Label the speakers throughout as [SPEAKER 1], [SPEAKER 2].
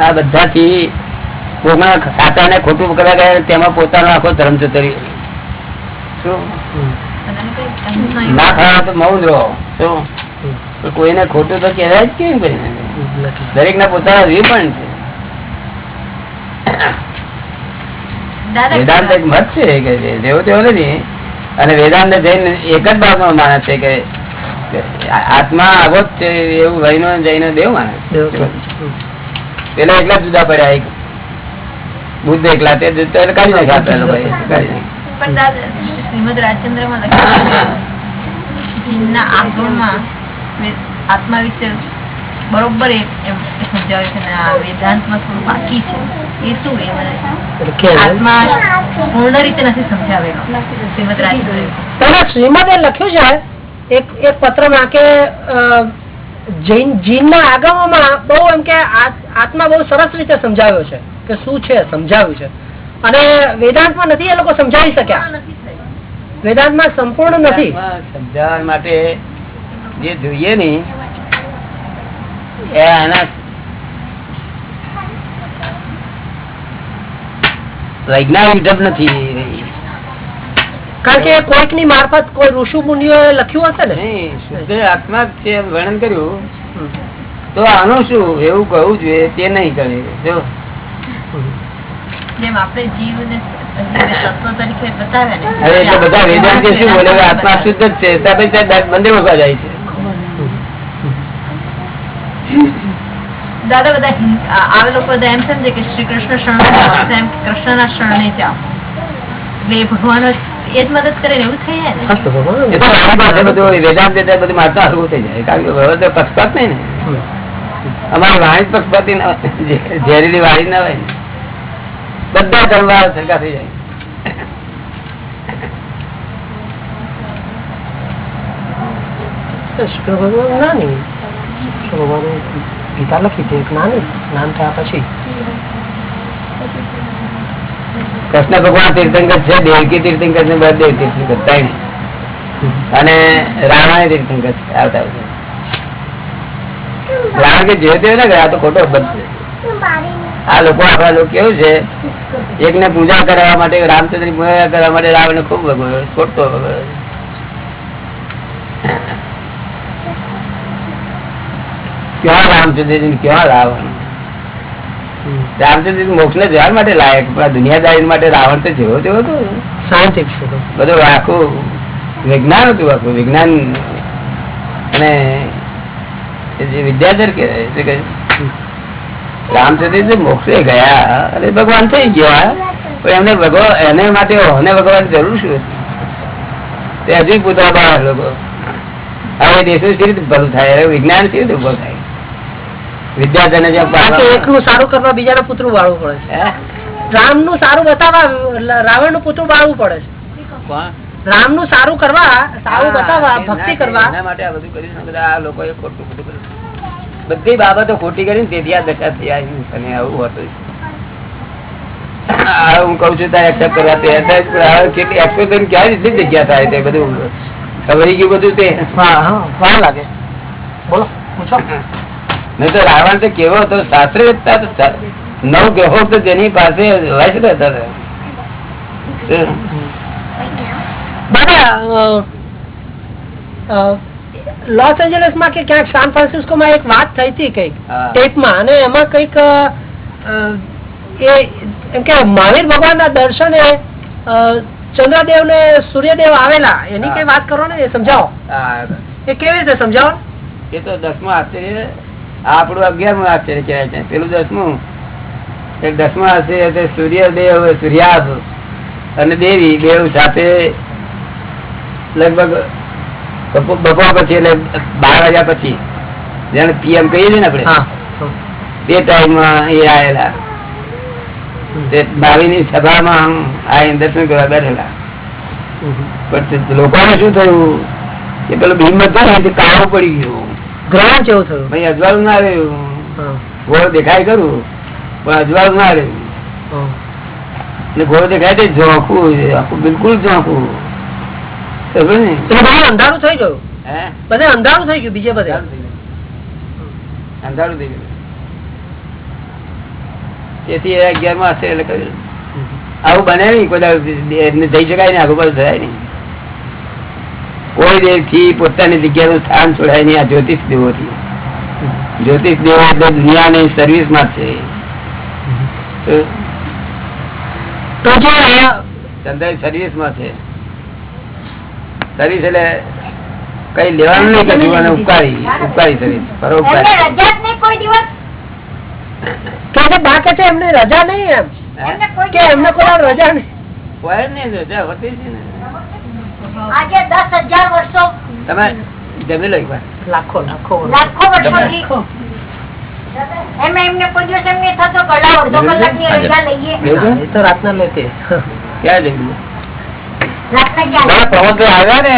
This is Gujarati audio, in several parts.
[SPEAKER 1] આ બધાથી કોકના સાચા ને ખોટું કરવા ગયા તેમાં પોતાનો આખો ધર્મ જતો રહ્યો. ના ખાવા તો મૌન રહો. શું? કોઈને ખોટું તો કહેવાય જ કેમ દરેક ના પોતાના વ્યૂ પણ છે વેદાંત એક મત છે કે જેવો તેવો નથી. અને વેદાંત જૈન એક જ બાબતમાં માને છે કે આત્મા આવો જ છે એવું વહીનો જઈને દેવ માને છે. પેલા એકલા જુદા પડ્યા એક. બુદ્ધ એકલા તે કાઢી નાખ્યા
[SPEAKER 2] પેલો લખ્યું આત્મા વિશે બરોબર સમજાવે છે ને આ વેદાંતમાં થોડું બાકી છે. એ શું એ મને? આત્મા પૂર્ણ રીતે નથી સમજાવેલો. શ્રીમદ રાજચંદ્ર.
[SPEAKER 3] શ્રીમદ એ લખ્યું છે. એક એક પત્રમાં કે અ, જૈન જીનના આગમોમાં બહુ એમ કે આત્મા બહુ સરસ રીતે સમજાવ્યો છે કે શું છે સમજાવ્યું છે. અને વેદાંતમાં નથી એ લોકો સમજાવી શક્યા. વેદાંતમાં સંપૂર્ણ નથી.
[SPEAKER 1] સમજાવવા માટે જે જોઈએ ને એ આના વૈજ્ઞાનિક ઢબ નથી.
[SPEAKER 3] કારણ કે કોઈકની મારફત કોઈ ઋષુ મુનિઓ લખ્યું હશે ને?
[SPEAKER 1] શુદ્ધ આત્મા જ છે વર્ણન કર્યું. તો આનું શું? એવું કહું જોઈએ તે નહીં કરે. જો.
[SPEAKER 2] જેમ આપણે ને
[SPEAKER 1] આત્મા શુદ્ધ છે જાય છે.
[SPEAKER 2] દાદા બધા લોકો બધા એમ સમજે કે શ્રી કૃષ્ણ શરણ કૃષ્ણ કૃષ્ણના શરણે જાઓ. એટલે ભગવાન જ એ જ મદદ કરે ને એવું થઈ જાય ને
[SPEAKER 3] હા, તો ભગવાન.
[SPEAKER 1] એ તો મારી પાસે બધું વેદાંત વેદાંત બધું મારતા હરવું થઈ જાય. કારણ કે હવે તો પક્ષપાત નહીં ને. અમારી વાણી જ પક્ષપાતી ના હોય. જે- ઝેરીલી વાણી ના હોય. ને. બધા ધર્મવાળા સરખા થઈ જાય.
[SPEAKER 3] શુક્ર ભગવાન નાની. શુક્ર ભગવાને ગીતા લખી હતી એક નાની. નામ થયા પછી.
[SPEAKER 1] કૃષ્ણ ભગવાન તીર્થંકર છે, દેવકી તીર્થંકર ને બળદેવ તીર્થંકર, ત્રણ. અને રાણા તીર્થંકર છે, આવતા કારણ કે જે ના ગયા તો ખોટો બંધ આ લોકો આપણા લોકો કેવું છે એક ને પૂજા કરવા માટે રામચંદ્રની પૂજા કરવા માટે રાવણ ને ખૂબ ભગવ્યો ખોટો ભગવ્યો. ક્યાં રામચંદ્રજી ક્યાં રાવણ? રામચંદ્ર મોક્ષ ને જવા માટે લાયક પણ દુનિયાદારી માટે રાવણ તો જેવો તેવો હતો
[SPEAKER 3] સાયન્ટિક
[SPEAKER 1] બધું આખું વિજ્ઞાન હતું આખું વિજ્ઞાન અને જે વિદ્યાધર કે રામચંદ્ર મોક્ષે ગયા અને ભગવાન થઈ ગયા પણ એમને ભગવાન એને માટે અને ભગવાન જરૂર શું તે હજુ પૂતળા બહાર લોકો. હવે દેશો સી રીતે ભલું થાય? વિજ્ઞાન સી રીતે ઊભો થાય? વિદ્યાધર જેમ
[SPEAKER 3] એકનું સારું કરવા બીજાનું પુતળું વાળવું પડે છે. રામનું સારું બતાવવા રાવણનું પુતળું વાળવું પડે છે. રામનું સારું કરવા સારું બતાવવા ભક્તિ કરવા.
[SPEAKER 1] એના માટે આ બધું કર્યું બધા આ લોકોએ ખોટું ખોટું કર્યું. બધી બાબતો ખોટી કરીને તેથી આ દશા થઈ આવી અને આવું હતું હું કઉ છું ત્યાં એક્સેપ્ટ કરવા તૈયાર થાય accept કરીને ક્યારે જગ્યા થાય તે બધું. ખબર ગયું બધું તે?
[SPEAKER 3] હા હા લાગે. બોલો પૂછો.
[SPEAKER 1] નહીં તો રાવણ તો કેવો હતો? શાસ્ત્ર નવ ગ્રહો તો જેની પાસે વૈશ રહેતા હતા.
[SPEAKER 3] લોસ એન્જલસમાં કે ક્યાંક સાન ફ્રાન્સિસ્કો માં એક વાત થઈ હતી કંઈક ટેપમાં અને એમાં કંઈક એ એમ કે મહાવીર ભગવાન ના દર્શને અ, ચંદ્રદેવ ને સૂર્યદેવ આવેલા. એની કઈ વાત કરો ને એ સમજાવો. એ કેવી રીતે સમજાવો?
[SPEAKER 1] એ તો દસમા આશ્ચર્ય આપણું અગિયારમું આશ્ચર્ય કહેવાય છે. પેલું દસમું. એક દસમું આશ્ચર્ય સૂર્યદેવ સૂર્યાભ અને દેવી દેવ સાથે લગભગ બપોર પછી એટલે બાર વાગ્યા પછી જેને પીએમ કહીએ છીએ ને આપણે તે ટાઈમમાં એ આવેલા ભાવીની સભામાં આવીને દર્શન કરવા બેઠેલા. પણ લોકોને શું થયું? કે પેલું ભીમ ને કાળું પડી ગયું.
[SPEAKER 3] ગ્રહણ કેવું થયું
[SPEAKER 1] ભાઈ અજવાળું ના રહ્યું ઘોડો દેખાય કરું પણ અજવાળું ના રહ્યું. ઘોડો દેખાય તે ઝોંકવું છે, આખું બિલકુલ ને?
[SPEAKER 3] એટલે બધું અંધારું થઈ ગયું
[SPEAKER 1] હે?
[SPEAKER 3] બધે અંધારું થઈ ગયું બીજે બધે
[SPEAKER 1] અંધારું થઈ ગયું. અંધારું થઈ ગયું તેથી અગિયારમાં હશે એટલે કહ્યું. આવું બને નહીં કોઈ જઈ શકાય નહીં આગળ પાછું થાય નહીં કોઈ દેવથી પોતાની જગ્યાનું સ્થાન છોડાય નહીં આ જ્યોતિષ દેવો થી જ્યોતિષ દેવો એટલે દુનિયાની સર્વિસમાં છે. ચંદ્ર સર્વિસમાં છે. સર્વિસ એટલે કઈ લેવાનું નહીં કશું અને ઉપકારી ઉપકારી સર્વિસ પરોપકારી.
[SPEAKER 3] છે બા કે છે એમને રજા નહીં એમ.
[SPEAKER 4] એમને કોઈ
[SPEAKER 3] કે એમને કોઈ રજા નહીં.
[SPEAKER 1] રજા હોતી ને.
[SPEAKER 4] આજે દસ હજાર વર્ષો
[SPEAKER 1] તમે જમી લો એકવાર.
[SPEAKER 3] લાખો લાખો
[SPEAKER 4] લાખો વર્ષોથી એમ એમને કોઈ દિવસ એમ નહીં થતો કે લાવો અડધો કલાકની રજા લઈએ.
[SPEAKER 3] એ તો રાતના લેતે
[SPEAKER 1] ક્યાં જમી
[SPEAKER 5] આવ્યા ને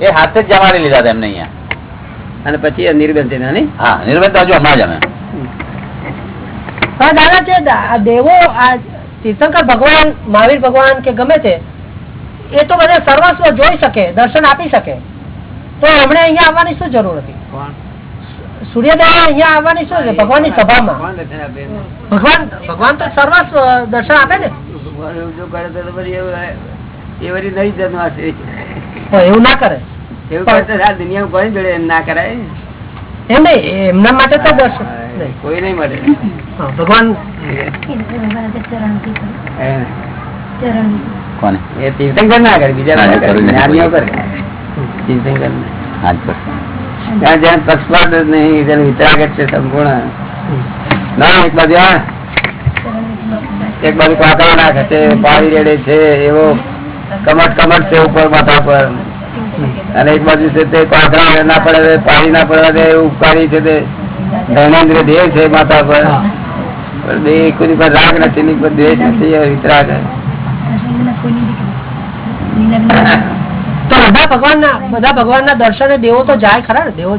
[SPEAKER 5] એ હાથે જ જમાડી લીધા એમને અહીંયા.
[SPEAKER 1] અને પછી છે
[SPEAKER 5] હા નિર્બંધ તો હજુ હમણાં જ અમે.
[SPEAKER 3] દાદા છે આ દેવો આ તીર્થંકર ભગવાન મહાવીર ભગવાન કે ગમે તે એ તો બધા સર્વસ્વ જોઈ શકે દર્શન આપી શકે. તો એમણે અહીંયા આવવાની શું જરૂર હતી?
[SPEAKER 1] કોણ?
[SPEAKER 3] અહીંયા આવવાની શું છે? સભામાં.
[SPEAKER 1] દર્શન આપે એમને?
[SPEAKER 3] ભગવાન ભગવાન તો સર્વસ્વ દર્શન આપે ને?
[SPEAKER 1] એવું તો એવું એ વળી નહીં જન્મ હશે
[SPEAKER 3] પણ એવું ના કરે.
[SPEAKER 1] એવું કરે તો આ દુનિયામાં કોઈ જોડે એમ ના કરાય?
[SPEAKER 3] એમ નહીં એમના માટે તો દર્શન
[SPEAKER 1] કોઈ નહીં મળે.
[SPEAKER 3] ભગવાન ભગવાન
[SPEAKER 5] કોને
[SPEAKER 1] એ તીર્થંકર ના કરે બીજા
[SPEAKER 5] ના,
[SPEAKER 1] બધા કરે.
[SPEAKER 5] જરૂર નથી.
[SPEAKER 1] જ્ઞાનીઓ કરે તીર્થંકર ના.
[SPEAKER 5] હા જ કરશે.
[SPEAKER 1] ત્યાં જ્યાં પક્ષપાત નહીં જેનું વિતરાગ છે સંપૂર્ણ ના એક બાજુ એક બાજુ કાંકરા નાખે છે પાણી રેડે છે એવો કમટ કમટ છે ઉપર માથા પર અને એક બાજુ છે તે કાંકરા ના પડે પાણી ના પડે તે ઉપકારી છે તે ધર્મેન્દ્ર દેવ છે માથા પર બે કોઈ પર રાગ નથી પર દ્વેષ નથી વિતરાગ વિતરાગ
[SPEAKER 3] તો બધા ભગવાનના બધા ભગવાનના દર્શને દેવો તો જાય ખરા દેવો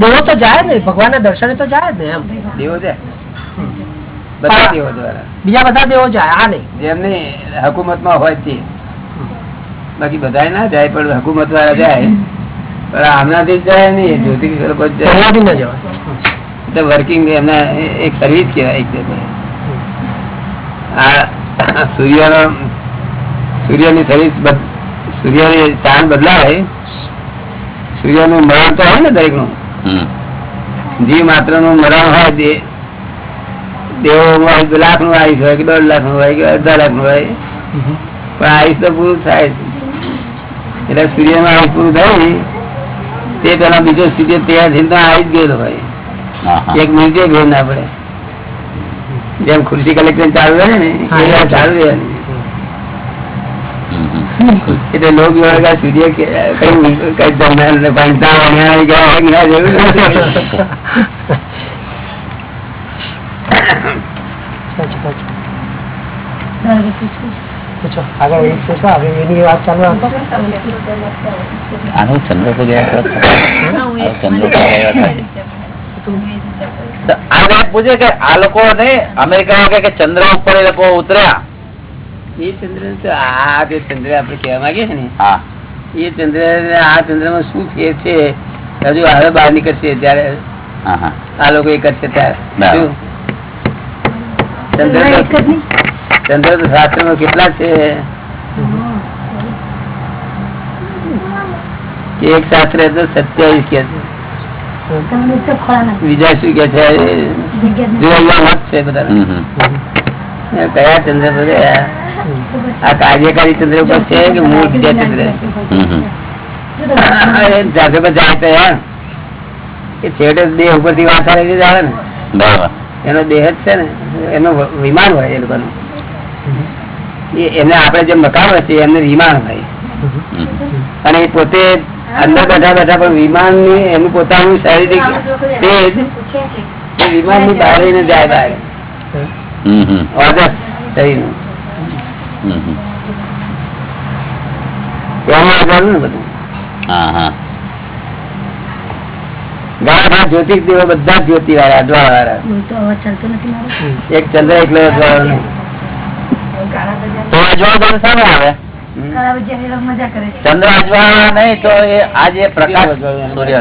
[SPEAKER 3] દેવો તો જાય ને ભગવાનના દર્શને તો જાય ને એમ.
[SPEAKER 1] દેવો જાય બધા દેવો દ્વારા.
[SPEAKER 3] બીજા બધા દેવો જાય આ નહીં.
[SPEAKER 1] જેમની હકુમતમાં હોય તે. બાકી બધા ના જાય પણ હકુમત વાળા જાય. પણ આમનાથી જાય નહીં જ્યોતિષ લોકો એટલે વર્કિંગ એમના એક સર્વિસ કહેવાય એક. આ સૂર્યનો સૂર્યની સર્વિસ સૂર્યની ચાંદ બદલાય સૂર્યનું મરણ તો હોય ને
[SPEAKER 5] દરેકનું
[SPEAKER 1] જીવ માત્રનું મરણ હોય તે દેવોમાં લાખનું આયુષ હોય કે દોઢ લાખનું હોય કે અડધા લાખનું હોય. પણ આયુષ તો પૂરું થાય એટલે સૂર્યનું આયુષ પૂરું થાય તે પેલા બીજો સૂર્ય તૈયાર થઈને તો આવી જ ગયેલો હોય. એક મિનિટે ગયો ના પડે. જેમ ખુરશી કલેક્ટર ચાલુ રહે ને ચાલુ રહે. એટલે લોક જોડે સૂર્ય કે કઈ કઈ દરમિયાન ભણતા ભણ્યા ગયા ના જેવું નથી.
[SPEAKER 3] સાચું સાચું આગળ એ પૂછો હવે એની વાત ચાલુ રાખો
[SPEAKER 5] આનું ચંદ્ર પર ગયા હતા. ચંદ્ર પર ગયા હતા. તો આ વાત પૂછે કે આ લોકો ને અમેરિકા કે ચંદ્ર ઉપર એ લોકો ઉતર્યા
[SPEAKER 1] એ ચંદ્ર તો આ જે ચંદ્ર આપણે કહેવા માંગીએ છીએ ને
[SPEAKER 5] હા.
[SPEAKER 1] એ ચંદ્ર આ ચંદ્રમાં શું ફેર છે હજુ હવે બહાર નીકળશે ત્યારે
[SPEAKER 5] હા હા.
[SPEAKER 1] આ લોકો એ કરશે ત્યારે. ચંદ્ર ચંદ્ર તો શાસ્ત્રમાં કેટલા છે? એક શાસ્ત્ર તો સત્યાવીસ કે છે. બીજા શું કે છે? મત બધા. કયા ચંદ્ર ગયા? આ કાર્યકારી ચંદ્ર ઉપર છે કે મૂળ બીજા ચંદ્ર
[SPEAKER 5] હમ, હમ.
[SPEAKER 1] પર જાય તો યાર. એ છેવટે દેહ ઉપરથી વાત આવે છે ને. એનો દેહ જ છે ને. એનું વિમાન હોય એ લોકોનું. એ- આપણે જેમ મકાન હોય છે એમને વિમાન હોય. અને એ પોતે અંદર બેઠા બેઠા પણ વિમાનની એનું પોતાનું શારીરિક તે વિમાનની બહાર જાય બહાર. ઓજસ શરીરનું. જ્યોતિષ દેવો બધા જ્યોતિ વાળા અજવાળ વાળા એક ચંદ્ર એકલો અજવાળો
[SPEAKER 5] ચંદ્ર અજવાળ નહીં તો એ આ પ્રકાશ
[SPEAKER 6] સૂર્ય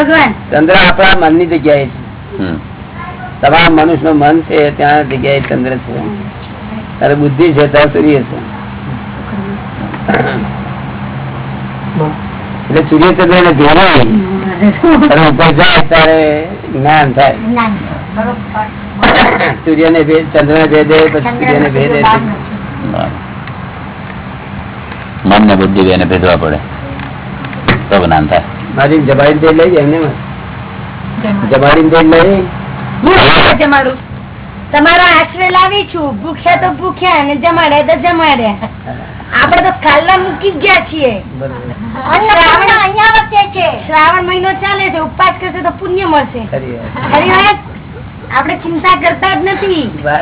[SPEAKER 6] ભગવાન.
[SPEAKER 1] ચંદ્ર આપણા મનની જગ્યાએ છે. તમારા મનુષ્ય મન છે ત્યાં જગ્યાએ ચંદ્ર છે. તારે બુદ્ધિ છે ત્યાં સૂર્ય છે. એટલે સૂર્ય ચંદ્ર ને ભેગા ઉપર જાય ત્યારે જ્ઞાન થાય. સૂર્ય ને ભેદ ચંદ્ર ને ભેદે પછી સૂર્ય ને ભેદે
[SPEAKER 5] મન ને બુદ્ધિ એને ભેદવા પડે. તો જ્ઞાન થાય.
[SPEAKER 1] મારી જબાડી તેલ લઈ જાય એમને? જબાડી તેલ લઈ?
[SPEAKER 7] જમાડું.
[SPEAKER 6] તમારા આશરે લાવી છું. ભૂખ્યા તો ભૂખ્યા અને જમાડ્યા તો જમાડ્યા. આપડે તો ખાલ્લા મૂકી ગયા છીએ. શ્રાવણ મહિનો ચાલે છે. ઉપવાસ કરશે તો પુણ્ય મળશે.
[SPEAKER 1] ખરી વાત.
[SPEAKER 6] ખરી ચિંતા કરતા જ નથી.
[SPEAKER 1] આપડા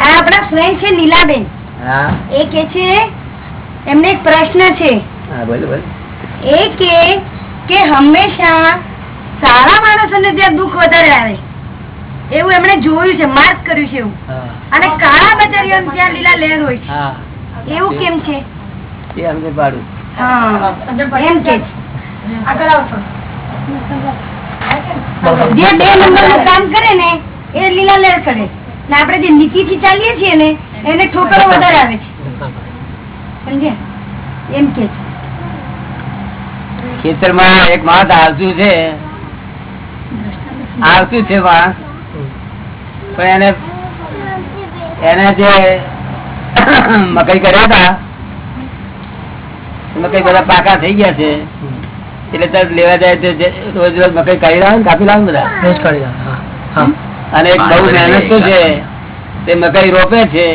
[SPEAKER 6] આ આપણા ફ્રેન્ડ છે નીલાબેન. એ કે છે એમને એક પ્રશ્ન છે.
[SPEAKER 1] બોલો બોલો.
[SPEAKER 6] એ કે કે હંમેશા સારા માણસોને ત્યાં દુઃખ વધારે આવે. એવું એમણે જોયું છે માર્ક કર્યું છે એવું. અને કાળા બજારીઓ ત્યાં લીલા લહેર હોય છે. એવું કેમ છે?
[SPEAKER 1] એ અમને પાડું.
[SPEAKER 6] એમ કે જે બે નંબર કામ કરે ને એ લીલા લહેર કરે. ને આપણે જે નીતિ થી ચાલીએ છીએ ને એને ઠોકરો વધારે આવે છે. સમજ્યા? એમ કે છે.
[SPEAKER 1] ખેતરમાં એક માણસ આળસુ છે. આળસુ છે માણસ. પણ એને એને જે મકઈ કર્યા હતા મકઈ બધા પાકા થઈ ગયા છે. એટલે તરત લેવા જાય તો રોજ રોજ મકઈ કાઢી લાવે કાપી લાવે બધા?
[SPEAKER 3] રોજ કાઢી. હા.
[SPEAKER 1] અને એક બહુ મહેનત તો છે. તે મકઈ રોપે છે.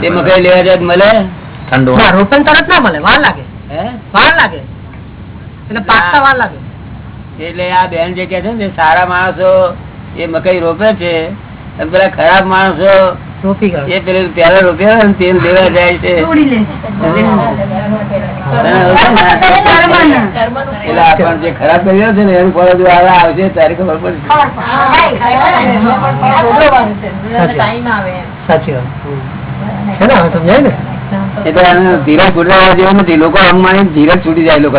[SPEAKER 1] તે મકઈ લેવા જાય મળે?
[SPEAKER 5] ઠંડુ
[SPEAKER 3] ના, રોપણ તરત ના મળે વાર લાગે.
[SPEAKER 1] હે?
[SPEAKER 3] વાર લાગે. એટલે
[SPEAKER 1] આ બેન જે કે છે ને સારા માણસો એ મકાઈ રોપે છે અને પેલા ખરાબ માણસો એ પેલું પેલા રોપ્યા તેલ લેવા જાય છે.
[SPEAKER 6] તોડી લે
[SPEAKER 1] તને ખબર છે ને?
[SPEAKER 6] કર્મના.
[SPEAKER 1] એટલે આપણ જે ખરાબ કર્યો છે ને એનું ફળ હજુ આવે આવશે ત્યારે ખબર પડશે.
[SPEAKER 3] સાચી વાત. છે ને હવે સમજાય ને?
[SPEAKER 1] એટલે ધીરજ ગુડરાવા જેવું નથી. લોકો આમ માની ધીરજ છૂટી જાય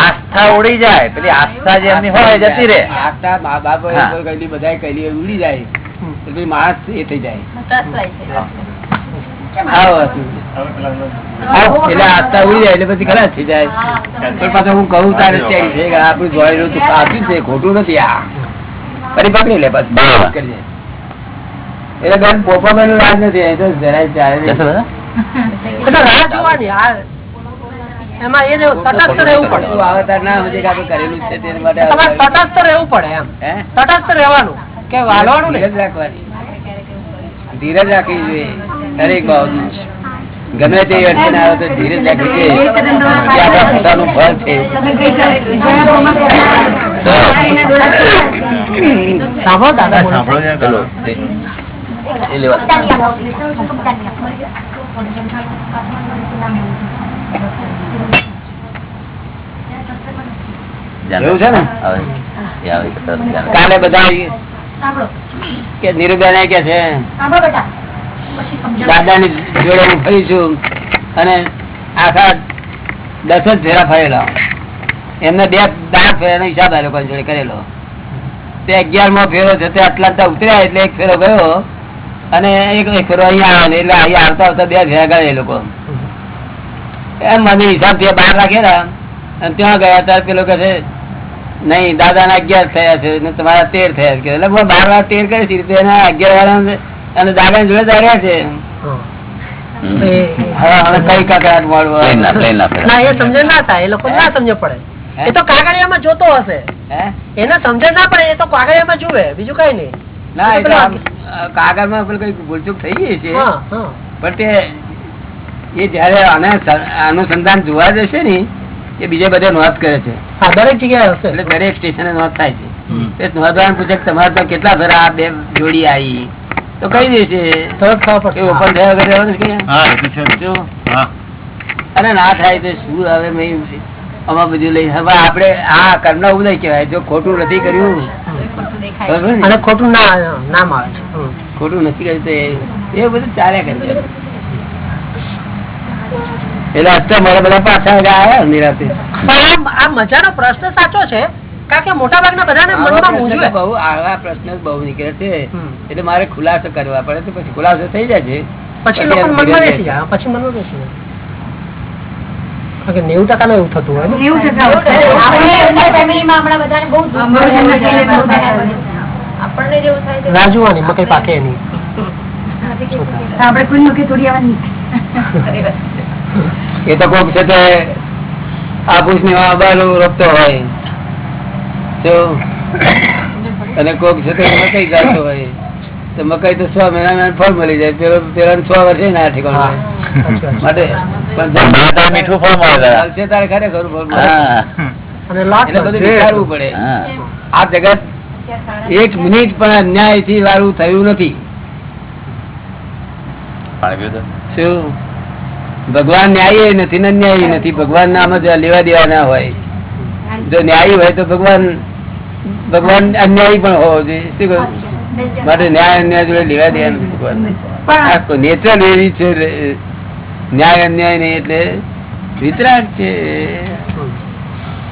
[SPEAKER 5] આસ્થા ઉડી જાય. પેલી આસ્થા જે એમની હોય જતી રે
[SPEAKER 1] આસ્થા મા બાપ કઈ બધા કઈ ઉડી જાય. એટલે પછી માણસ એ થઈ જાય. એટલે આસ્થા ઉડી જાય એટલે પછી ખરાબ થઈ જાય. પણ પાછું હું કહું તારે ચેક છે કે આપણું જોયેલું સાચું છે ખોટું નથી આ. ફરી પકડી લે બસ એટલે બેન પોપા બેન રાજ નથી એ તો જરાય ચાલે
[SPEAKER 3] રાહ જોવાની એમાં તટસ્થ રહેવું પડે.
[SPEAKER 1] તું ના સમજે કે કરેલું છે તે માટે
[SPEAKER 3] તટસ્થ રહેવું પડે એમ.
[SPEAKER 1] હે?
[SPEAKER 3] તટસ્થ રહેવાનું. કે વાળવાનું
[SPEAKER 1] ધીરજ રાખવાની. ધીરજ રાખવી જોઈએ દરેક બાબતમાં ગમે તે અડચણ આવે તો ધીરજ રાખવી જોઈએ. આપણા પોતાનું ફળ છે.
[SPEAKER 3] સાંભળો દાદા
[SPEAKER 1] ને?
[SPEAKER 5] ધ્યાન.
[SPEAKER 1] કાલે બધા કે નીરુબેન કે છે દાદાની જોડે હું ફરીશું અને આખા દસ જ ફેરા ફરેલા એમને બે દાંત ફેરાનો હિસાબ આ લોકો જોડે કરેલો. તે અગિયાર મો ફેરો છે આટલા ઉતર્યા એટલે એક ફેરો ગયો અને એક એક ફેરો અહીંયા આવે એટલે અહીંયા આવતા આવતા બે ફેરા ગયા એ લોકો. એમ મને હિસાબ જે બહાર રાખેલા અને ત્યાં ગયા ત્યારે પેલો કે છે નહીં દાદા ના અગિયાર થયા છે ને તમારા તેર થયા છે. એટલે બાર વાર તેર કરી છે. રીતે એના અગિયાર વાળા અને દાદા જોડે ધાર્યા છે. હવે હવે કઈ
[SPEAKER 5] કાકા
[SPEAKER 1] મળવા.
[SPEAKER 5] ના
[SPEAKER 3] એ સમજે ના થાય. એ લોકો ના સમજે પડે. એ તો કાગળિયામાં જોતો હશે. એને સમજણ ના પડે એ તો કાગળિયામાં જુએ બીજું કઈ નહીં.
[SPEAKER 1] ના એ કાગળમાં પેલું કઈ ભૂલચૂક થઈ ગઈ છે.
[SPEAKER 3] હા હા.
[SPEAKER 1] પણ તે એ જયારે અનુસંધાન જોવા જશે ને એ બીજા બધા નોંધ કરે છે.
[SPEAKER 3] દરેક જગ્યાએ હશે.
[SPEAKER 1] એટલે દરેક સ્ટેશને નોંધ થાય છે. નોંધવાનું પૂછે તમારે તો કેટલા ફેરા બે જોડી આવી. તો કઈ દેશે ઓપન થયા વગર અને ના થાય તો શું હવે મેં આમાં બધું લઈ હવે આપણે આ કર્મ ઉદય કહેવાય. જો ખોટું નથી કર્યું
[SPEAKER 2] ખોટું
[SPEAKER 1] ને?
[SPEAKER 3] અને ખોટું ના નામ આવે છે.
[SPEAKER 1] ખોટું નથી કર્યું એ- બધું ચાલ્યા કરે એટલે અત્યારે મારા બધા પાછા આવ્યા નિરાતે.
[SPEAKER 3] આ મજાનો પ્રશ્ન સાચો છે કારણ કે મોટા ભાગના બધાને મનમાં મૂંઝવે
[SPEAKER 1] બહુ આવા પ્રશ્ન બહુ નીકળે છે. એટલે મારે ખુલાસો કરવા પડે તો પછી ખુલાસો થઈ જાય છે.
[SPEAKER 3] પછી લોકો મનમાં બેસી જાય. પછી મનમાં બેસી જાય. નેવું ટકા એવું થતું હોય ને.
[SPEAKER 8] એવું થતું હોય. થાય. છે.
[SPEAKER 3] રાજુવાની મકઈ પાકે એની
[SPEAKER 8] તો આપણે કોઈ મૂકી થોડી આવવાની
[SPEAKER 1] એ તો કોક છે તે આભૂષની બારું રોપતો હોય. તો અને કોક છે તે મકઈ ગાતો હોય. તો મકઈ તો છ મહિના ફળ મળી જાય. પેલો પેલા છ વર્ષે ના ઠેકાણું. માટે પણ
[SPEAKER 5] મીઠું ફળ મળે તારા.
[SPEAKER 1] ચાલશે તારે ખરેખર ફળ મળે.
[SPEAKER 3] અને લાખ
[SPEAKER 1] એટલે બધું વિચારવું પડે. આ જગત એક મિનિટ પણ અન્યાયથી વાળું થયું નથી? શું? ભગવાન ન્યાય નથી ને અન્યાયી નથી. ભગવાન નામ જ લેવા દેવા ના હોય. જો ન્યાયી હોય તો ભગવાન ભગવાન અન્યાયી પણ હોવો જોઈએ. શું કહ્યું? માટે ન્યાય અન્યાય જોડે લેવા દેવા નથી ભગવાન નેચર એવી છે ન્યાય અન્યાય નહીં એટલે વિતરાગ છે.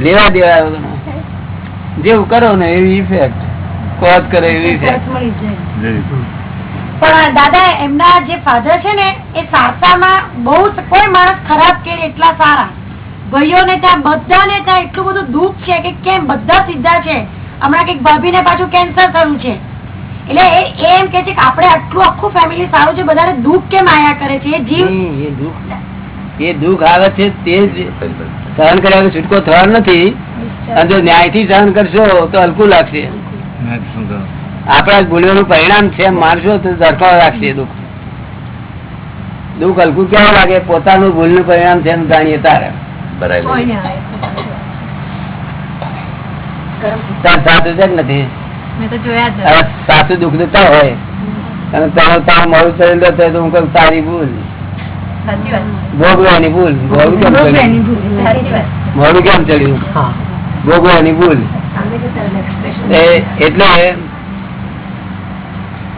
[SPEAKER 1] લેવા દેવા જેવું કરો ને એવી ઇફેક્ટ કોત કરે એવી ઇફેક્ટ
[SPEAKER 8] પણ દાદા એમના જે ફાધર છે ને એ સારસામાં બહુ કોઈ માણસ ખરાબ કે એટલા સારા. ભાઈઓને ત્યાં બધાને ત્યાં એટલું બધું દુઃખ છે કે કેમ? બધા સીધા છે. હમણાં કંઈક ભાભીને પાછું કેન્સર થયું છે. એટલે એમ કે છે કે આપણે આટલું આખું ફેમિલી સારું છે બધાને દુઃખ કેમ આયા કરે છે? જીવ
[SPEAKER 1] એ દુઃખ. એ દુઃખ આવે છે તે જ સહન કર્યા છૂટકો થવાનો નથી. અને જો ન્યાયથી સહન કરશો તો હલકું લાગશે. આપણા જ ભૂલોનું પરિણામ છે મારશો તો ધરકાવ રાખશે દુઃખ. દુઃખ હલકું ક્યાં લાગે? પોતાનું ભૂલનું પરિણામ છે એમ જાણીએ તારે.
[SPEAKER 5] બરાબર.
[SPEAKER 1] સાચું છે કે નથી?
[SPEAKER 2] મેં તો જોયા જ
[SPEAKER 1] હવે સાચું દુઃખ દેતા હોય. અને તમે તાર મોડું ચડેલો તો હું કઉ તારી ભૂલ.
[SPEAKER 2] સાચી વાત. છે.
[SPEAKER 1] ભોગવાની ભૂલ. મોડું કેમ ચડ્યું? મોડું કેમ ચડ્યું? ભોગવાની ભૂલ. એટલે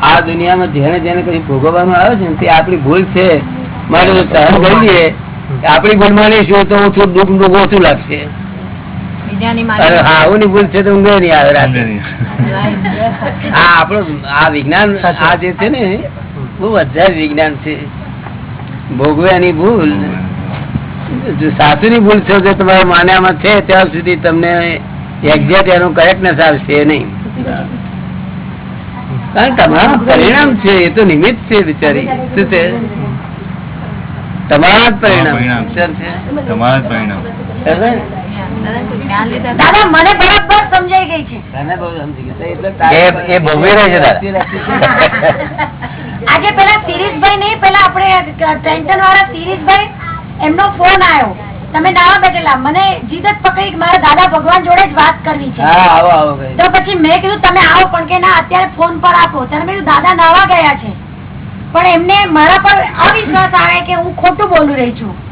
[SPEAKER 1] આ દુનિયામાં જેને જેને કઈ ભોગવવાનું આવે છે ને તે આપણી ભૂલ છે. મારે સહન કરી દઈએ આપણી ભૂલ માનીશું તો ઓછું દુઃખ દુઃખ ઓછું લાગશે.
[SPEAKER 2] મારી
[SPEAKER 1] હા આવું ભૂલ છે તો ઊંઘે નહીં આવે રાતે. આ આપણું આ વિજ્ઞાન આ જે છે ને બહુ વધારે વિજ્ઞાન છે. ભોગવ્યાની ભૂલ. જો સાસુની ભૂલ છે જો તમારા માન્યામાં છે ત્યાં સુધી તમને એક્ઝેક્ટ એનું કરેક્ટનેસ આવશે નહીં. કારણ તમારું પરિણામ છે એ તો નિમિત્ત છે બિચારી. શું છે? તમારા જ પરિણામ
[SPEAKER 9] પરિણામ.
[SPEAKER 1] છે?
[SPEAKER 9] તમારા જ પરિણામ?
[SPEAKER 2] દાદા કોઈ જ્ઞાન લીધા
[SPEAKER 8] દાદા મને બરાબર સમજાઈ ગઈ છે.
[SPEAKER 1] તને બહુ સમજી ગયું. એટલે
[SPEAKER 5] એ- એ ભોગવી છે તારે.
[SPEAKER 1] રાતી રાતી
[SPEAKER 8] આજે પેલા શિરીષભાઈ નહીં પેલા આપણે ટેન્શન વાળા શિરીષભાઈ એમનો ફોન આવ્યો. તમે નાવા બેઠેલા. મને જીદ જ પકડી કે મારા દાદા ભગવાન જોડે જ વાત કરવી છે.
[SPEAKER 1] હા આવો આવો ભાઈ.
[SPEAKER 8] તો પછી મેં કીધું તમે આવો પણ કે ના અત્યારે ફોન પર આપો. ત્યારે મેં દાદા નાવા ગયા છે. પણ એમને મારા પર અવિશ્વાસ આવે કે હું ખોટું બોલું રહી છું.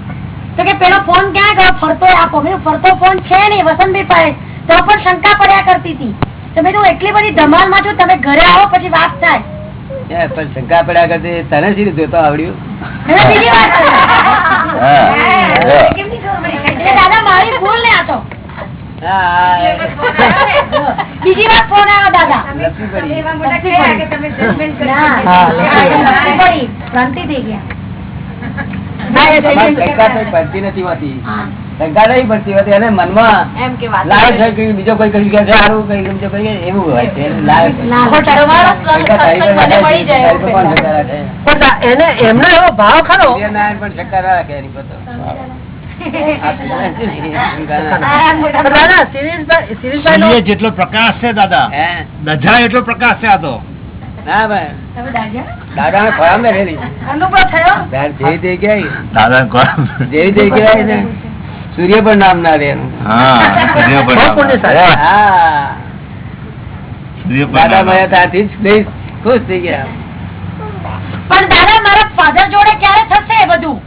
[SPEAKER 8] તો કે પેલો ફોન ક્યાં ગયો? ફરતો આપો મેં ફરતો ફોન છે નહીં વસંતભાઈ પાસે. તો પણ શંકા પડ્યા કરતી હતી. તો મેં એટલી બધી ધમાલમાં છું તમે ઘરે આવો પછી વાત થાય.
[SPEAKER 1] પણ શંકા પડ્યા કરતી તને શી રીતે જોતો આવડ્યું?
[SPEAKER 8] હવે બીજી વાત છે.
[SPEAKER 5] હા.
[SPEAKER 8] એટલે દાદા મારી ભૂલ ને આ તો. બીજી વાર ફોન આવ્યો દાદા. થઈ ગયા.
[SPEAKER 1] પડતી નથી હોતી. શંકા નહીં પડતી હોતી. અને મનમાં
[SPEAKER 2] લાલ કે વાત
[SPEAKER 1] છે કે બીજો કોઈ કઈ ગયા છે સારું કઈ બીજો કઈ કે એવું હોય છે.
[SPEAKER 3] એમનો એવો ભાવ ખરો?
[SPEAKER 1] પણ શંકા ના રાખે એની પર તો. આ શંકા ના રાખે.
[SPEAKER 3] પણ દાદા શિરીષભાઈ શિરીષભાઈ
[SPEAKER 9] સૂર્ય જેટલો પ્રકાશ છે દાદા.
[SPEAKER 1] હે?
[SPEAKER 9] દજા એટલો પ્રકાશ છે આ તો.
[SPEAKER 1] સૂર્ય પણ નામ ના
[SPEAKER 9] પર પર
[SPEAKER 1] દાદા મારા ત્યાંથી ખુશ થઈ ગયા.
[SPEAKER 8] પણ દાદા મારા ફાધર જોડે ક્યારે થશે બધું?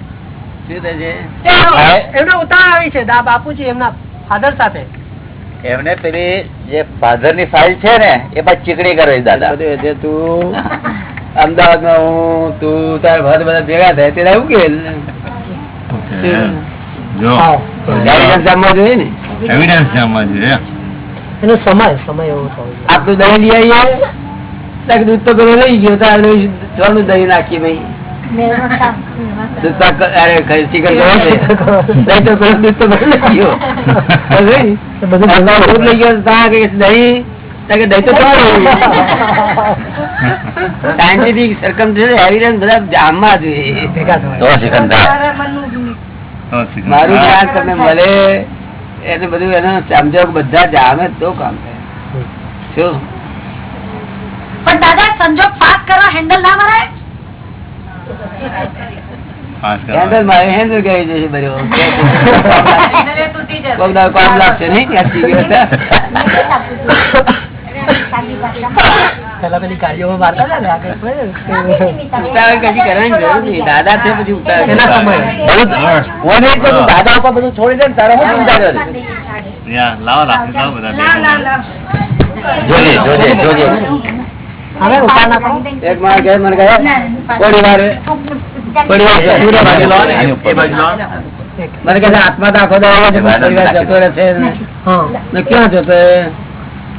[SPEAKER 1] શું થશે?
[SPEAKER 3] એમનો- ઉતાર આવી છે. દા બાપુજી એમના ફાધર સાથે.
[SPEAKER 5] એમને પેલી જે ફાધરની ફાઇલ છે ને એ પાછી ચીકણી કરે દાદા.
[SPEAKER 1] તું અમદાવાદમાં હું તું તાર ભાત બધા ભેગા થાય તે આવું કે?
[SPEAKER 9] જો.
[SPEAKER 1] જમવા જોઈએ ને?
[SPEAKER 9] એવિડન્સ જમવા જોઈએ
[SPEAKER 3] એનો સમય સમય એવો
[SPEAKER 1] આપણું દહીં લઈ આવીએ દૂધ તો પેલો લઈ ગયો તાર દહીં નાખી ભાઈ સાયન્ટિફિક સરકમ એવિડન્સ બધા જોઈએ. મારું જ્ઞાન તમને મળે એટલે બધું એને સમજો બધા જામે તો કામ થાય. શું?
[SPEAKER 4] પણ દાદા સંજોગ પાસ કરવા હેન્ડલ ના મરાય?
[SPEAKER 1] દાદા છે પછી
[SPEAKER 5] દાદા ઉપર બધું છોડી દે ને તારે ચિંતા
[SPEAKER 9] લાવો લાવો બધા.
[SPEAKER 5] જોજે જોજે જોજે.
[SPEAKER 3] હવે ઉતાર નાખો.
[SPEAKER 1] એક માણસ ઘેર મને કહે થોડી વાર થોડી વાર જતું રહે લો ને.
[SPEAKER 5] આની ઉપર.
[SPEAKER 1] મને કહે આત્મા તો આખો દાડો થોડી વાર જતો રહે છે ને. ક્યાં જતો રહે?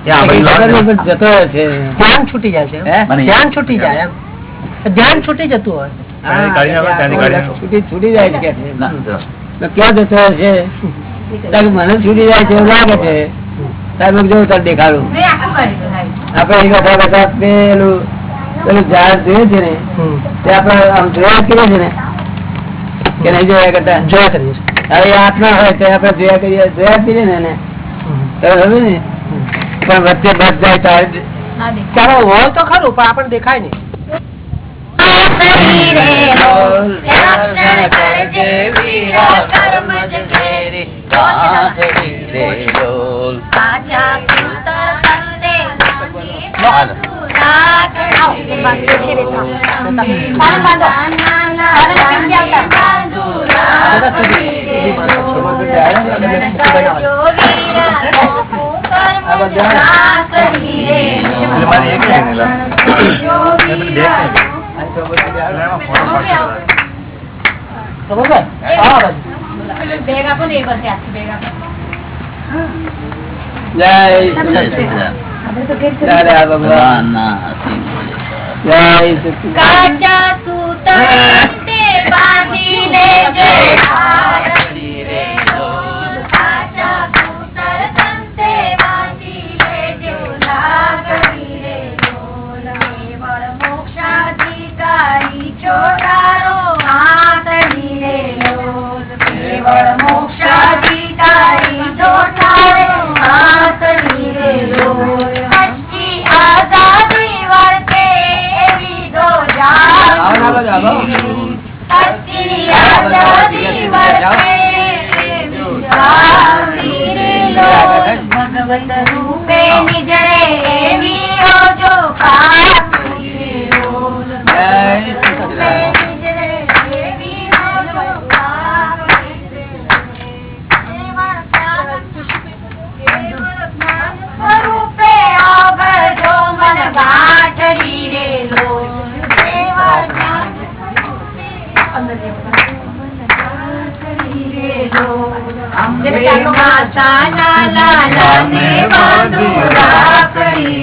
[SPEAKER 5] ત્યાં બાજુ લો
[SPEAKER 1] ખબર
[SPEAKER 5] ને.
[SPEAKER 1] નહીં, પણ જતો રહે છે.
[SPEAKER 3] ધ્યાન છૂટી જાય છે. ધ્યાન છૂટી જાય એમ. ધ્યાન છૂટી જતું હોય.
[SPEAKER 1] છૂટી છૂટી જાય છે ક્યાં જતો રહે છે? તારે મને છૂટી જાય છે એવું લાગે છે. દેખાડું. પેલું પેલું ઝાડ જોઈએ છે ને. તે આપણે આમ જોયા કરીએ છે ને કે નહીં જોયા કરતા?
[SPEAKER 3] જોયા કરીએ
[SPEAKER 1] હવે એ આત્મા હોય તો આપણે જોયા કરીએ જોયા કરીએ ને એને.
[SPEAKER 3] હમ.
[SPEAKER 1] ને? પણ વચ્ચે બસ જાય તારે
[SPEAKER 3] ચાલો હોય તો ખરું પણ આપણને દેખાય નહીં.
[SPEAKER 1] રક્ષણ કરજે વીરા કર્મ જ ઘેરી ગાંઠડી રે ડોલ.
[SPEAKER 9] એટલે મારે એક નહીં રહેલા. એ પેલી બેગ નહીં. એટલે એમાં ફોટો પાડેલો.
[SPEAKER 3] ખબર છે? હા, બાજુ.
[SPEAKER 2] પેલું બેગ આપો ને એ બસ આખી બેગ આપો.
[SPEAKER 1] જય
[SPEAKER 5] જય
[SPEAKER 1] ભગવાન.
[SPEAKER 4] કાચા સૂતર તે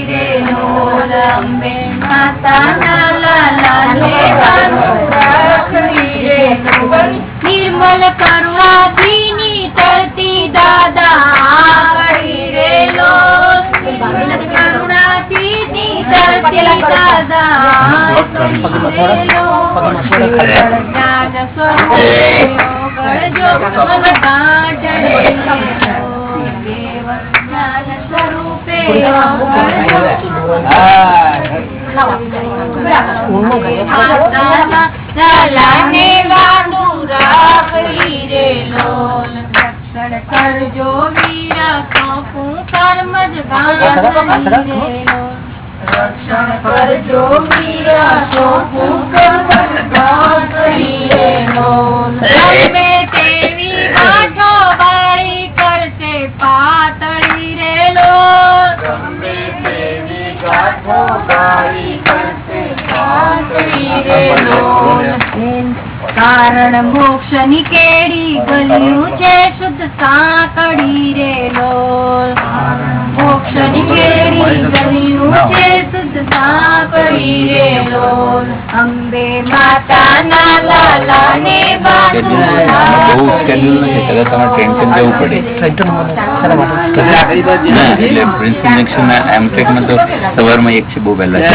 [SPEAKER 4] રે લોલ. લાલાને બાંધુ રાખડી રે નિર્મલ કરુણાથી તરતી દાદા કરી રે લો નિર્મલ કરુણાથી તરતી દાદા આંગળી રે સ્વરૂપે કરજો બાંધુ વીરા સોંપું કર્મ જ લોલ. રક્ષણ કરજો વીરા સોંપું કર્મ જ ગાંઠડી રે નો રમે કારણ મોક્ષની કેડી ગલિયું છે શુદ્ધ સાંકળી રેલો. મોક્ષની કેડી ગલિયું છે દૂધમાં પડી ગયેલો અંબે માતાના લાલાને
[SPEAKER 5] બહુ સ્કેડ્યુલ નથી કદાચ તમારે ટ્રેન પર જવું પડે
[SPEAKER 1] એટલે
[SPEAKER 5] પ્રિન્સ ઇન્જેક્શન એમટેકમાં તો સવારમાં એક છે બહુ પહેલા છે.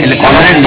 [SPEAKER 5] એટલે કોમરેડ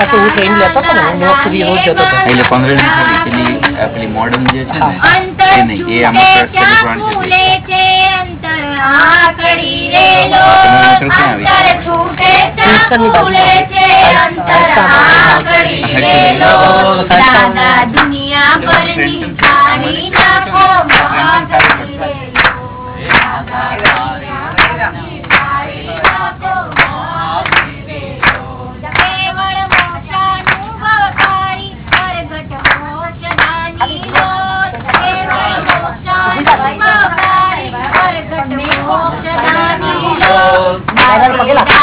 [SPEAKER 3] પાસે હું ટ્રેન લેતો હતો ને હું નોર્થ સુધી રોજ જતો હતો
[SPEAKER 5] એટલે પંદર પેલી પેલી મોડર્ન જે છે ને એ નહીં એ આમાં
[SPEAKER 4] ટ્રસ્ટ દુનિયા
[SPEAKER 3] પરની
[SPEAKER 4] Padahal pakai
[SPEAKER 1] lah.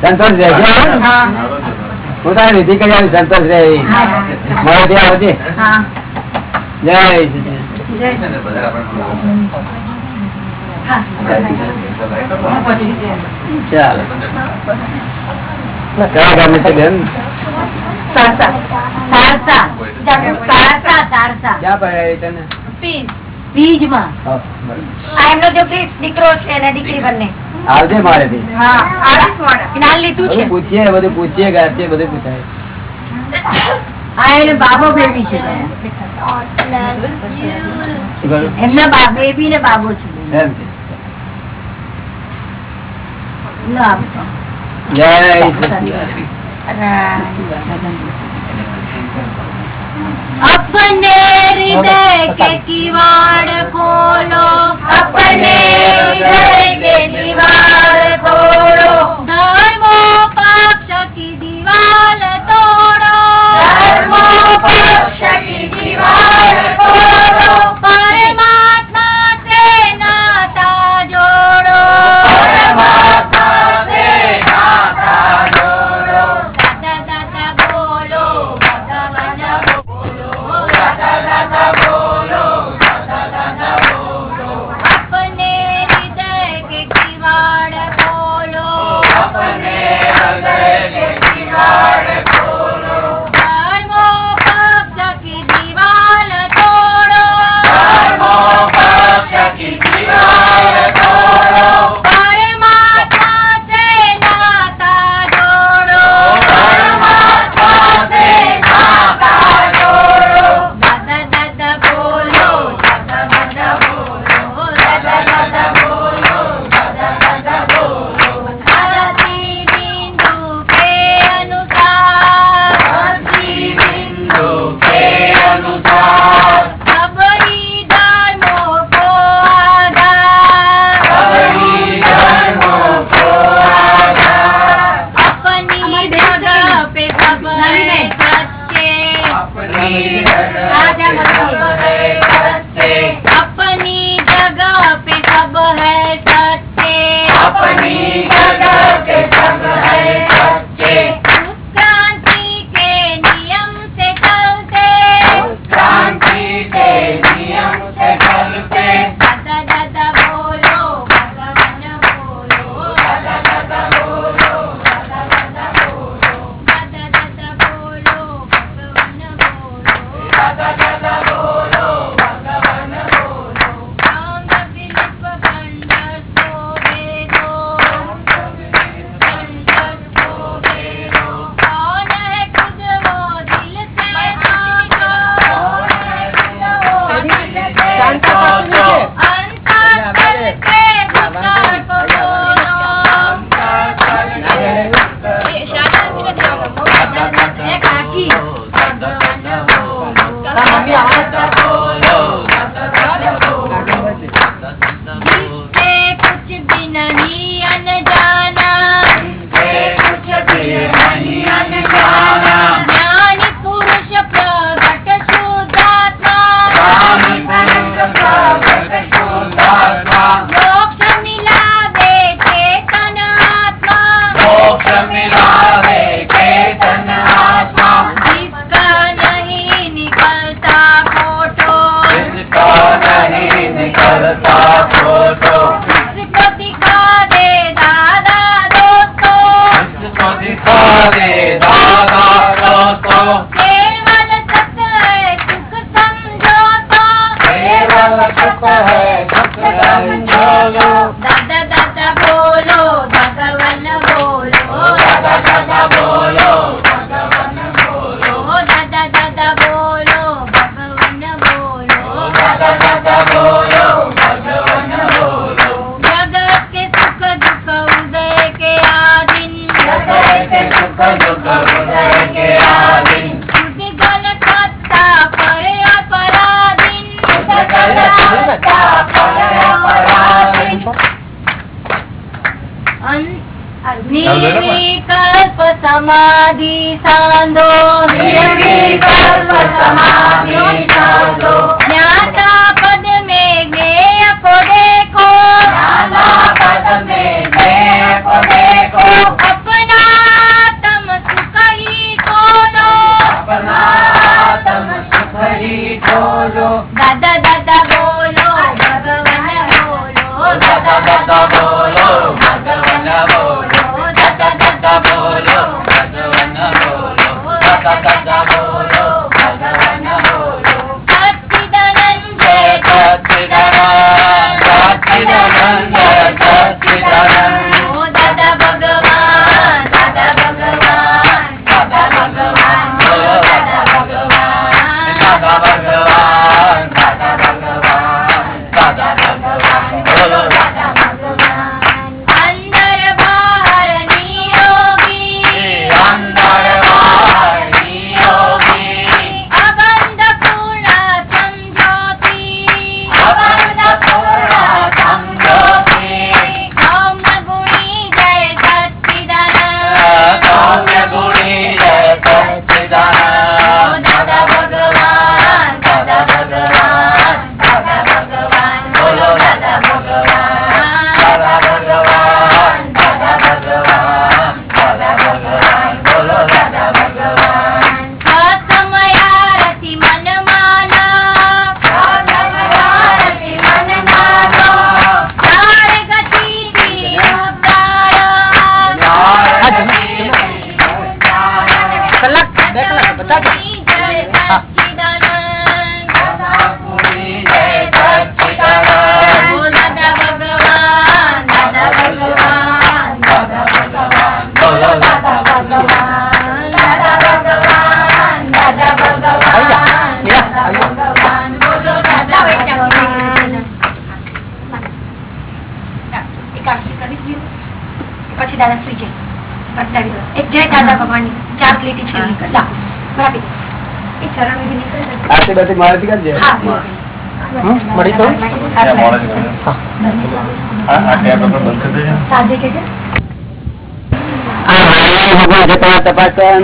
[SPEAKER 1] સંતોષ રહે પોતાની વિધિ કરી આવી સંતોષ રહે. મળે ત્યાં આવજે જય ચાલો. કયા ગામે છે બેન
[SPEAKER 4] એમના બેબી ને બાબો છે.
[SPEAKER 1] જય
[SPEAKER 4] अपने हृदय के किवाड़ खोलो अपने हृदय के किवाड़ खोलो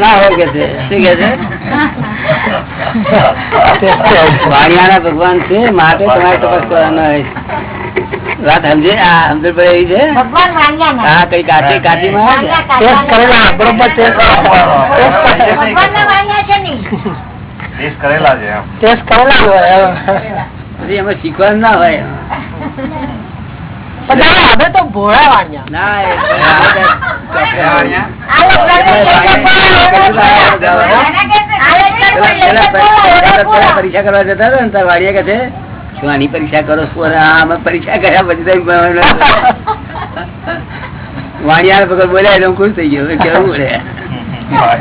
[SPEAKER 1] ના હોય કે છે. શું કે છે? વાણિયાના ભગવાન છે માટે તમારે તપાસ કરવાનો હોય. વાત સમજે? આ સમજણ પડે એવી છે? હા કઈ કાચી કાચીમાં માં
[SPEAKER 3] ટેસ્ટ કરેલા બરોબર ટેસ્ટ
[SPEAKER 4] ભગવાનના વાણિયા છે નહીં.
[SPEAKER 9] ટેસ્ટ કરેલા. છે
[SPEAKER 3] ટેસ્ટ કરેલા હોય
[SPEAKER 1] પછી એમાં શીખવાનું ના હોય.
[SPEAKER 3] હવે તો ભોળા વાણ્યા.
[SPEAKER 1] ના એ આપણે
[SPEAKER 4] આ લોકોને
[SPEAKER 1] પેલા- પેલા- પેલા પરીક્ષા કરવા જતા હતા ને તાર વાડીએ કે શું આની પરીક્ષા કરો શું અમે પરીક્ષા કર્યા પછી વાણિયા વગર બોલ્યા એટલે હું ખુશ થઈ ગયો. કેવું પડે?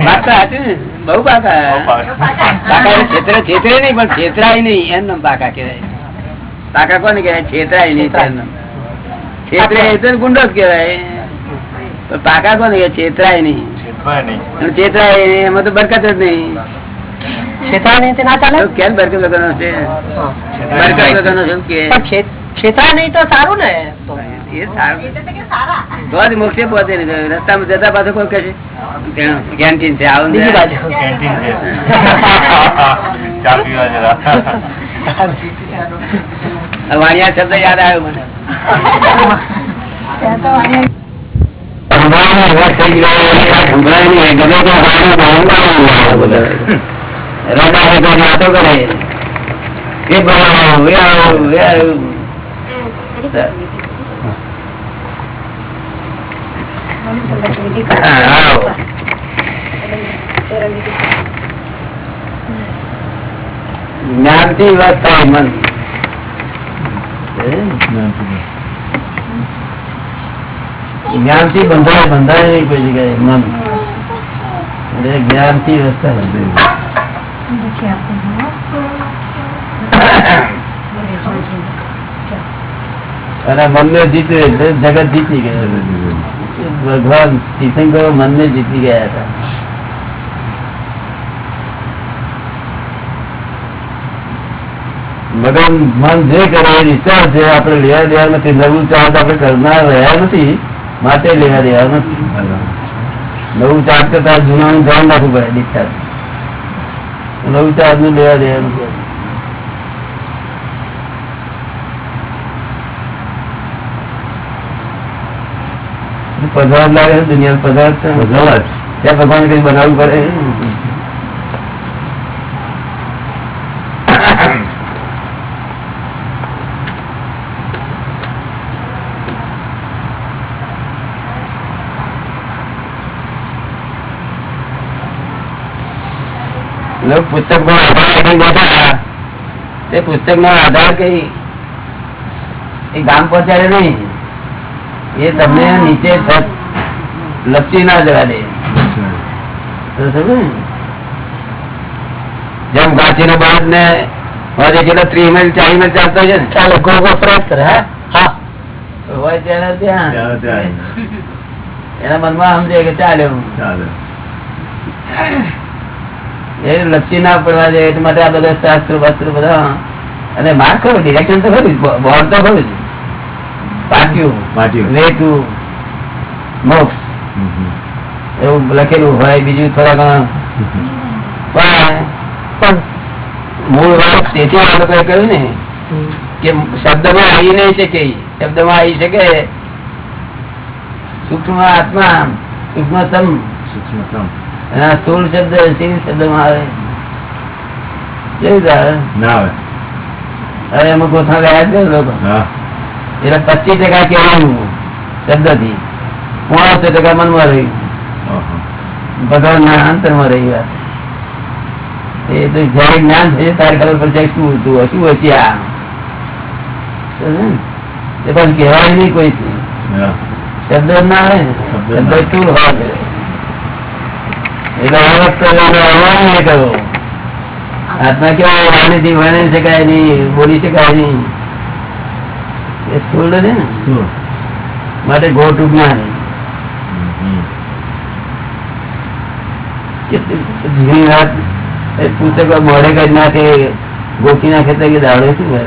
[SPEAKER 1] પાકા હતું ને? બહુ પાકા. પાકા. છેતરે છેતરે નહીં પણ છેતરાય નહીં. એમ નામ પાકા કહેવાય. પાકા કોને કહેવાય? છેતરાય નહીં તેમ નામ. છેતરે એ તો ગુંડો જ કહેવાય. પણ પાકા કોને કહેવાય? છેતરાય નહીં. છેતરાય નહીં, એમાં તો બરકત જ નહીં.
[SPEAKER 3] છેતરા નહીં તે ના ચાલે
[SPEAKER 1] તો કેમ બરકત વગરનો છે બરકત વગરનો છે કે
[SPEAKER 3] પણ છેત- છેતરા નહીં તો સારું ને તો.
[SPEAKER 1] એ સારું તો જ મોક્ષે પહોંચે ને રસ્તામાં જતા પાછો કોઈ કહે છે કેન્ટીન છે આવું
[SPEAKER 3] બીજી બાજુ
[SPEAKER 9] કેન્ટીન છે ચા પીવા જરા
[SPEAKER 1] વાણિયા શબ્દ યાદ આવ્યો મને વાતો કરે. એ. જ્ઞાનથી વસ્ત થાય મન. જ્ઞાનથી બંધાય બંધાય નહીં કોઈ જગ્યાએ, મન. જ્ઞાનથી વસ્તા અને મનને જીત્યું એટલે જગત જીતી ગયું ભગવાન તીર્થંકરો મનને જીતી ગયા હતા મગન મન જે કરે એ વિચાર છે આપણે લેવા દેવા નથી નવું ચાર્જ આપણે કરનાર રહ્યા નથી માટે લેવા દેવા નથી નવું ચાર્જ કરતા જૂનાનું ધ્યાન રાખવું પડે ડિસ્ચાર્જ નવું ચાર્જનું લેવા દેવા નથી પધાર લાગે છે દુનિયા પધાર છે. ત્યાં ભગવાન કઈ બનાવવું પડે? લોકો પુસ્તક નો આધાર લઈને બેઠા તે પુસ્તક નો આધાર કઈ એ ગામ પહોંચાડે નહીં. એ તમને નીચે લપસી ના જવા દે? જેમ ગાંચી નો બાદ ને મારે જેટલો ત્રીસ મિનિટ ચાલીસ મિનિટ ચાલતો છે ને.
[SPEAKER 3] ચાલો ગો ગો ફરજ કરે હા? હા.
[SPEAKER 1] હોય ત્યારે ત્યાં. એના મનમાં સમજે કે ચાલે
[SPEAKER 9] ચાલે.
[SPEAKER 1] એ લપસી ના પડવા જાય એટલા માટે આ બધા શાસ્ત્રો શાસ્ત્રો બધા અને માર્ક ખરું ડિરેક્શન તો ખરું બોર્ડ તો ખરું જ.
[SPEAKER 9] પાટિયું.
[SPEAKER 1] મોક્ષ. એવું લખેલું હોય બીજું થોડા ઘણા. પણ
[SPEAKER 3] પણ
[SPEAKER 1] મૂળ વાત તેથી આ લોકોએ કહ્યું ને કે શબ્દમાં આવી નહીં શકે શબ્દમાં આવી શકે. સૂક્ષ્મ આત્મા સૂક્ષ્મતમ
[SPEAKER 9] સૂક્ષ્મતમ.
[SPEAKER 1] અને આ સ્થૂળ શબ્દ સ્થિર આવે. કેવી
[SPEAKER 9] ના આવે.
[SPEAKER 1] એમાં ગોથા ગયા જ લોકો? એટલે પચીસ ટકા કહેવાનું શબ્દથી પોણસો ટકા મનમાં રહ્યું. ભગવાન ના અંતરમાં રહી વાત. એ તો જયારે જ્ઞાન થશે તારે ખબર પડશે શું હતું શું હશે આ? એ પણ કહેવાય નહીં કોઈ. શબ્દ ના આવે.
[SPEAKER 9] શબ્દ
[SPEAKER 1] શબ્દ હોવા જોઈએ. એટલે આ વખતે અવમાન નહીં કરવો આત્મા કેવા વાણીથી વર્ણી શકાય નહીં બોલી શકાય નહીં એ સ્થૂળ છે ને
[SPEAKER 9] શું?
[SPEAKER 1] માટે ગોટું જ્ઞાન
[SPEAKER 9] હમ હમ.
[SPEAKER 1] કેટલી ઘણી વાત એ પુસ્તકો મોડે કરી નાખે ગોખી નાખે તો કે દાડો શું કરે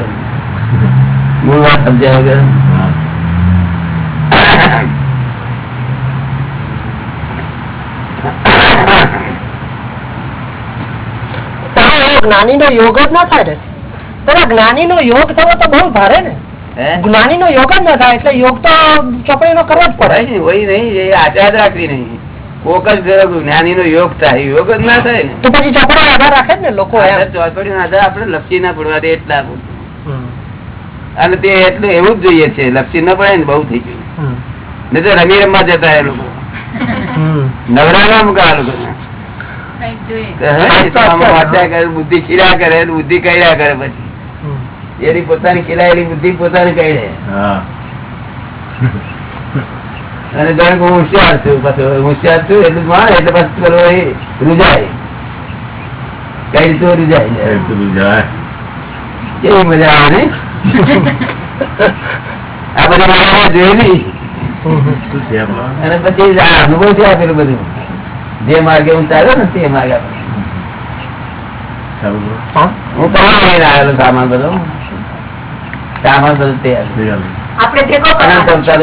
[SPEAKER 1] મૂળ વાત સમજ્યા વગર
[SPEAKER 3] જ્ઞાની નો યોગ જ ના થાય ને પેલા જ્ઞાની નો યોગ થવો તો બહુ ભારે ને. જ્ઞાની નો યોગ જ ના થાય એટલે યોગ તો ચોપડી નો કરવો જ પડે.
[SPEAKER 1] હોય નહીં આચાર રાખવી નહીં. કોક જ જ્ઞાની નો યોગ થાય યોગ જ ના થાય ને.
[SPEAKER 3] તો પછી ચોપડો આધાર રાખે ને લોકો
[SPEAKER 1] ચોપડી નો આધાર આપડે લપસી ના પડવા દે એટલા. અને તે એટલું એવું જ જોઈએ છે લપસી ના પડે ને બહુ થઈ ગયું. નહીં તો રમી રમવા જતા એ લોકો. નવરા ના મૂકા લોકો
[SPEAKER 2] કંઈક જોઈએ
[SPEAKER 1] વાંચ્યા કરે બુદ્ધિ ખીરા કરે બુદ્ધિ કર્યા કરે પછી. એની પોતાની ખીલાયેલી બુદ્ધિ પોતાને કહી દે. અને જાણે હું હોશિયાર છું પછી હોશિયાર છું એટલું જ એટલે પછી પેલો રૂજાય. કઈ રીતે રૂજાય? જાય.
[SPEAKER 9] એ પેલું જાય.
[SPEAKER 1] કેવી મજા આવે ને આ બધા જોયેલી? અને પછી અનુભવ છે આપેલું બધું. જે માર્ગે હું ચાલ્યો ને તે માર્ગે.
[SPEAKER 3] હા?
[SPEAKER 1] હું કમાવા લઈને આવેલો સામાન બધો. સામાન બધો તૈયાર
[SPEAKER 9] થઈ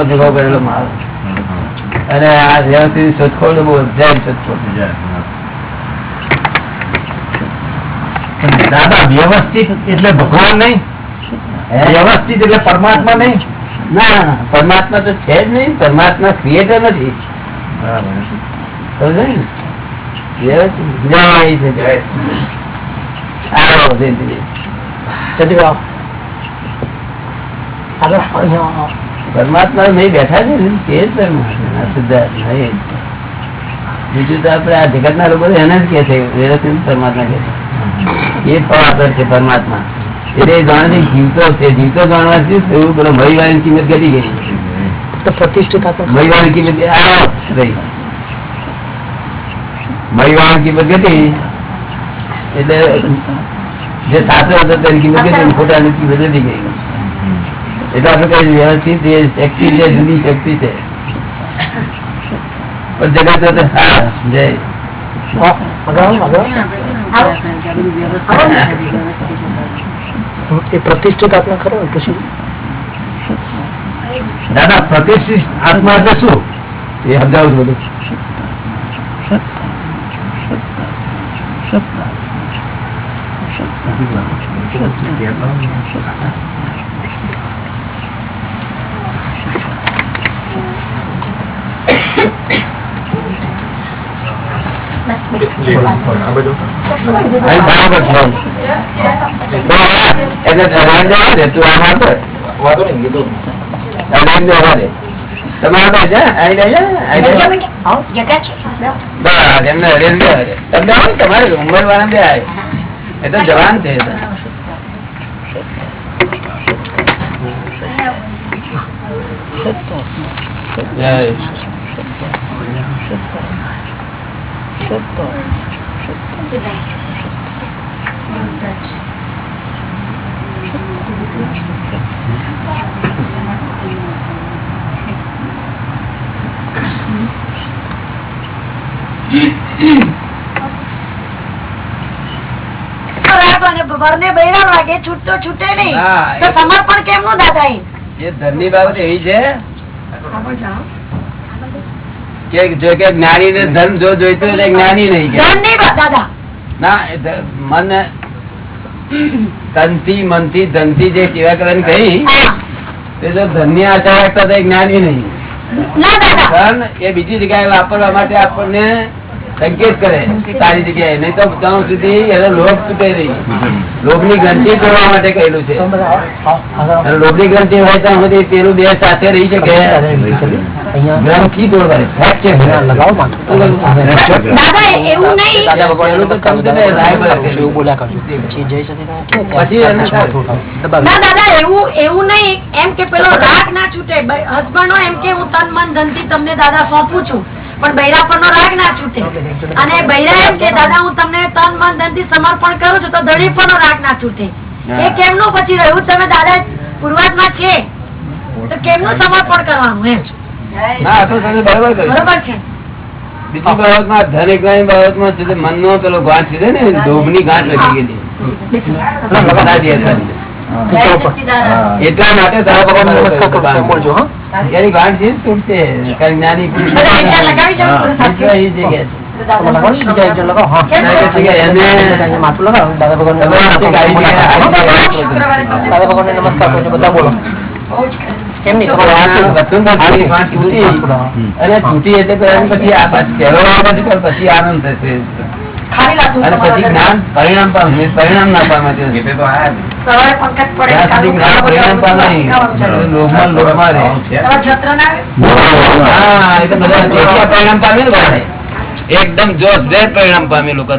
[SPEAKER 4] ભેગો
[SPEAKER 1] કરેલો માલ. અને આ વ્યવસ્થિત શોધખોળ બહુ અધ્યાય શોધખોળ.
[SPEAKER 9] જાય.
[SPEAKER 10] દાદા વ્યવસ્થિત એટલે ભગવાન નહીં? વ્યવસ્થિત એટલે પરમાત્મા નહીં.
[SPEAKER 1] ના પરમાત્મા તો છે જ નહીં. પરમાત્મા ક્રિએટર નથી. આવો. પરમાત્મા નહીં બેઠા છે ને તે જ પરમાત્મા સિદ્ધાર્થ નહીં. બીજું તો આપડે આ જગત ના લોકો એને જ કે છે વ્યવસ્થિત પરમાત્મા કે છે. એ ફળ છે પરમાત્મા. એટલે જાણે જીવતો છે જીવતો જાણવાથી થયું પેલો મહિવાની કિંમત ઘટી ગઈ.
[SPEAKER 3] તો પ્રતિષ્ઠિત
[SPEAKER 1] મહિવાની કિંમત આ રહી. મહિવાની કિંમત ઘટી એટલે જે સાચો હતો તેની કિંમત ઘટી ખોટાની કિંમત વધી ગઈ એટલે આપણે કઈ વ્યવસ્થિત જે શક્તિ છે જુદી શક્તિ છે. પણ જગત હા જય
[SPEAKER 3] આગળ આગળ એ પ્રતિષ્ઠિત આત્મા ખરો ને પછી
[SPEAKER 9] દાદા પ્રતિષ્ઠિત આત્મા એટલે શું?
[SPEAKER 1] એ સમજાવું છું બધું અહીં બરાબર છે એટલે જવા દે, તું આવતો ધરાઈને જવા દે. તમે આવતા છે? અહીં રહેજો ને? અહીં એમને હરેન બે હરે. તમે આવો ને, તમારે ઉંમર વાળા બે આવે એ તો જવાન છે તો. જય.
[SPEAKER 8] વરને બૈરા લાગે છૂટતો છૂટે નહીં
[SPEAKER 1] ના,
[SPEAKER 8] તો
[SPEAKER 1] એ-
[SPEAKER 8] સમર્પણ કેમનું દાદા એ
[SPEAKER 1] એ ધનની બાબત એવી છે કે જો કે જ્ઞાની ને ધન જો જોઈતું હોય તો જ્ઞાની નહીં
[SPEAKER 8] દાદા.
[SPEAKER 1] ના મન તનથી મનથી ધનથી જે સેવા કરવાની કહી. તે જો ધનની આશા રાખતા જ્ઞાની નહીં. ધન એ બીજી જગ્યાએ વાપરવા માટે આપણને સંકેત કરે સારી જગ્યાએ. નહીં તો ત્યાં સુધી એનો લોભ તૂટે નહીં. લોભની ગ્રંથિ કરવા માટે કહેલું છે. લોભની ગ્રંથિ હોય ત્યાં સુધી પેલું બે સાથે રહી શકે. ગ્રંથિ
[SPEAKER 8] દાદા એવું નહીં.
[SPEAKER 1] તો
[SPEAKER 8] એમ કે પેલો રાગ ના છૂટે. હસબન્ડ એમ કે હું તન મન તમને દાદા સોંપું છું. પણ બૈરા પર નો રાગ ના છૂટે. અને બૈરા એમ કે દાદા હું તમને તન મન ધનથી સમર્પણ કરું છું તો ધણી પર નો રાગ ના છૂટે. એ કેમનું પછી રહ્યું? તમે દાદા પૂર્વાત્મા છે. તો કેમનું સમર્પણ કરવાનું એમ?
[SPEAKER 1] ના બરાબર
[SPEAKER 8] છે.
[SPEAKER 1] બીજી બાબતમાં ધન એકલાની બાબતમાં છે તે મનનો પેલો ગાંઠ છે ને લોભની ગાંઠ લગી ગયેલી. એટલા માટે તારા ભગવાન
[SPEAKER 3] નમસ્કાર કરો બોલજો હા.
[SPEAKER 1] એની ગાંઠ છે તૂટશે. કારણ જ્ઞાની પુરુષ
[SPEAKER 8] બધા વિચાર લગાવી જાઓ પૂરું
[SPEAKER 1] એટલે
[SPEAKER 8] સાચું.
[SPEAKER 1] એ જગ્યા છે.
[SPEAKER 3] તમે લગાવો ને, બીજા એક જણ લગાવો. હા.
[SPEAKER 8] કેમ?
[SPEAKER 1] ના, કે છે કે એને
[SPEAKER 3] અહીંયા માથું લગાવો. દાદા ભગવાન
[SPEAKER 1] તમે આથી કાઢી દીધા, આથી કાઢી
[SPEAKER 3] દાદા ભગવાન નમસ્કાર કરજો. બધા બોલો. કેમ નહીં? તમારે
[SPEAKER 1] આ
[SPEAKER 3] હાથ
[SPEAKER 1] વસંત પંચમીની ગાંઠ તૂટી. અને તૂટી એટલે પછી આ પાછું આનંદ થશે. અને પછી જ્ઞાન પરિણામ પામે પરિણામ ના પામે એકદમ જોશ પરિણામ પામે લોકો